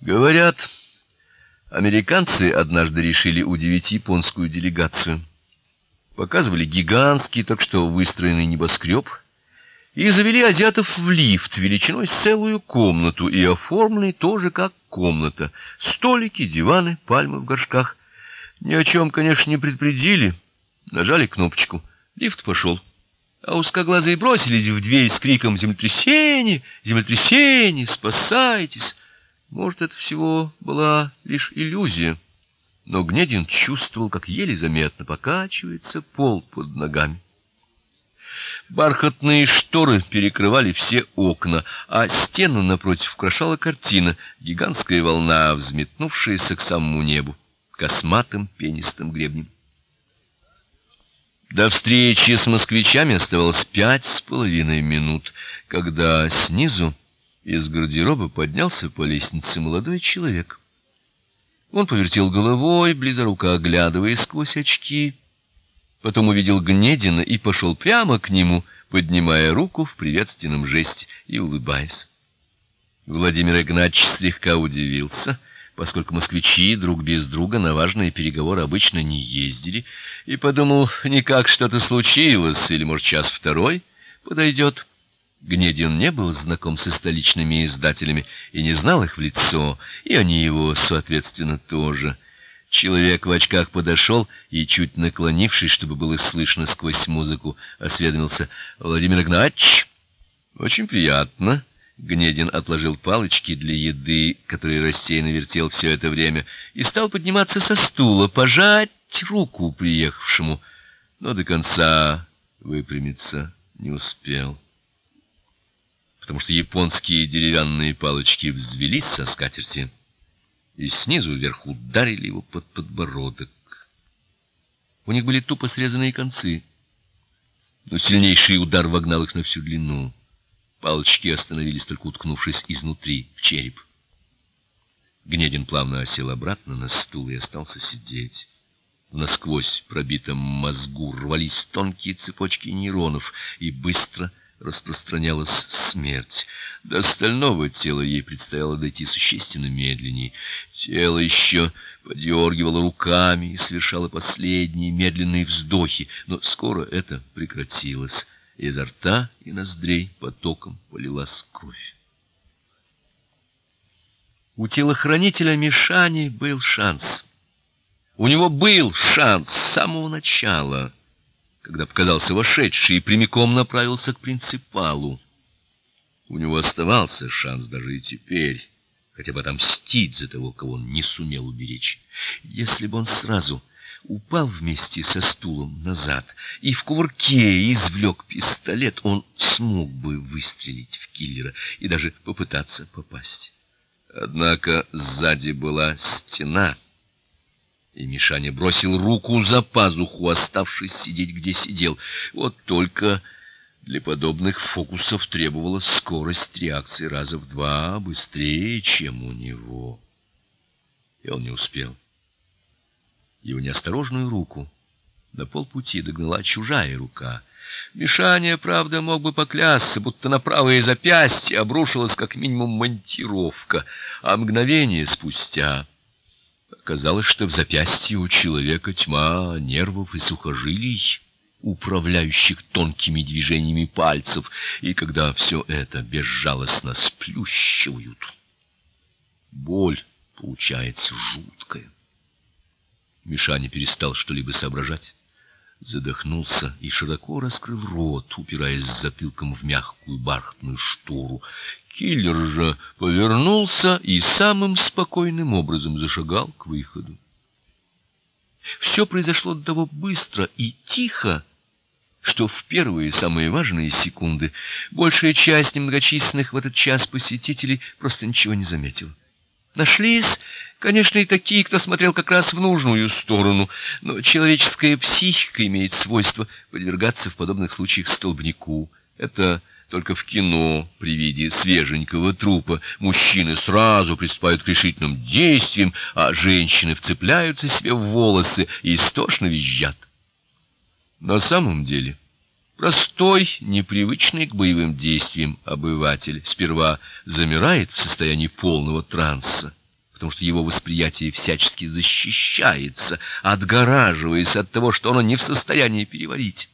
Говорят, американцы однажды решили удивить японскую делегацию. Показывали гигантский, так что выстроенный небоскреб и завели азиатов в лифт величиной с целую комнату и оформленный тоже как комната. Столики, диваны, пальмы в горшках. Ни о чем, конечно, не предупредили. Нажали кнопочку. Лифт пошел. А узкоглазые бросились в дверь с криком «Землетрясение! Землетрясение! Спасайтесь!» Может, это всего была лишь иллюзия, но Гнедин чувствовал, как еле заметно покачивается пол под ногами. Бархатные шторы перекрывали все окна, а стену напротив украшала картина гигантская волна, взметнувшаяся к самому небу косматым пенистым гребнем. До встречи с москвичами оставалось пять с половиной минут, когда снизу из гардероба поднялся по лестнице молодой человек. Он повертел головой, близоруко оглядываясь сквозь очки, потом увидел Гнедина и пошел прямо к нему, поднимая руку в приветственном жесте и улыбаясь. Владимир Игнатьевич слегка удивился — поскольку москвичи друг без друга на важные переговоры обычно не ездили, и подумал, никак что-то случилось, или, может, час второй подойдет. Гнедин не был знаком со столичными издателями и не знал их в лицо, и они его, соответственно, тоже. Человек в очках подошел и, чуть наклонившись, чтобы было слышно сквозь музыку, осведомился: "Владимир Игнатьевич, очень приятно. Гнедин отложил палочки для еды, которые рассеянно вертел все это время, и стал подниматься со стула, пожать руку приехавшему, но до конца выпрямиться не успел. Потому что японские деревянные палочки взвелись со скатерти и снизу вверх ударили его под подбородок. У них были тупо срезанные концы, но сильнейший удар вогнал их на всю длину. Палочки остановились только уткнувшись изнутри в череп. Гнедин плавно осел обратно на стул и остался сидеть. В насквозь пробитом мозгу рвались тонкие цепочки нейронов, и быстро распространялась смерть. До остального тела ей предстояло дойти существенно медленнее. Тело еще подергивало руками и совершало последние медленные вздохи, но скоро это прекратилось. Изо рта и ноздрей потоком полилась кровь. У телохранителя Мишани был шанс. У него был шанс с самого начала, когда показался вошедший и прямиком направился к принципалу. У него оставался шанс даже и теперь, хотя бы отомстить за того, кого он не сумел уберечь. Если бы он сразу упал вместе со стулом назад и в кувырке извлек пистолет, он смог бы выстрелить в киллера и даже попытаться попасть. Однако сзади была стена, и Мишаня бросил руку за пазуху, оставшись сидеть где сидел. Вот только для подобных фокусов требовалась скорость реакции раза в два быстрее, чем у него. И он не успел. Его неосторожную руку на полпути догнала чужая рука. Мишаня, правда, мог бы поклясться, будто на правое запястье обрушилась как минимум монтировка, а мгновение спустя оказалось, что в запястье у человека тьма нервов и сухожилий, управляющих тонкими движениями пальцев, и когда все это безжалостно сплющивают, боль получается жуткая. Мишаня перестал что-либо соображать, задохнулся и широко раскрыл рот, упираясь затылком в мягкую бархатную штору. Киллер же повернулся и самым спокойным образом зашагал к выходу. Все произошло до того быстро и тихо, что в первые самые важные секунды большая часть немногочисленных в этот час посетителей просто ничего не заметила. Нашлись, конечно, и такие, кто смотрел как раз в нужную сторону, но человеческая психика имеет свойство подвергаться в подобных случаях столбняку. Это только в кино при виде свеженького трупа мужчины сразу приступают к решительным действиям, а женщины вцепляются себе в волосы и истошно визжат. На самом деле, простой, непривычный к боевым действиям обыватель сперва замирает в состоянии полного транса, потому что его восприятие всячески защищается, отгораживаясь от того, что оно не в состоянии переварить.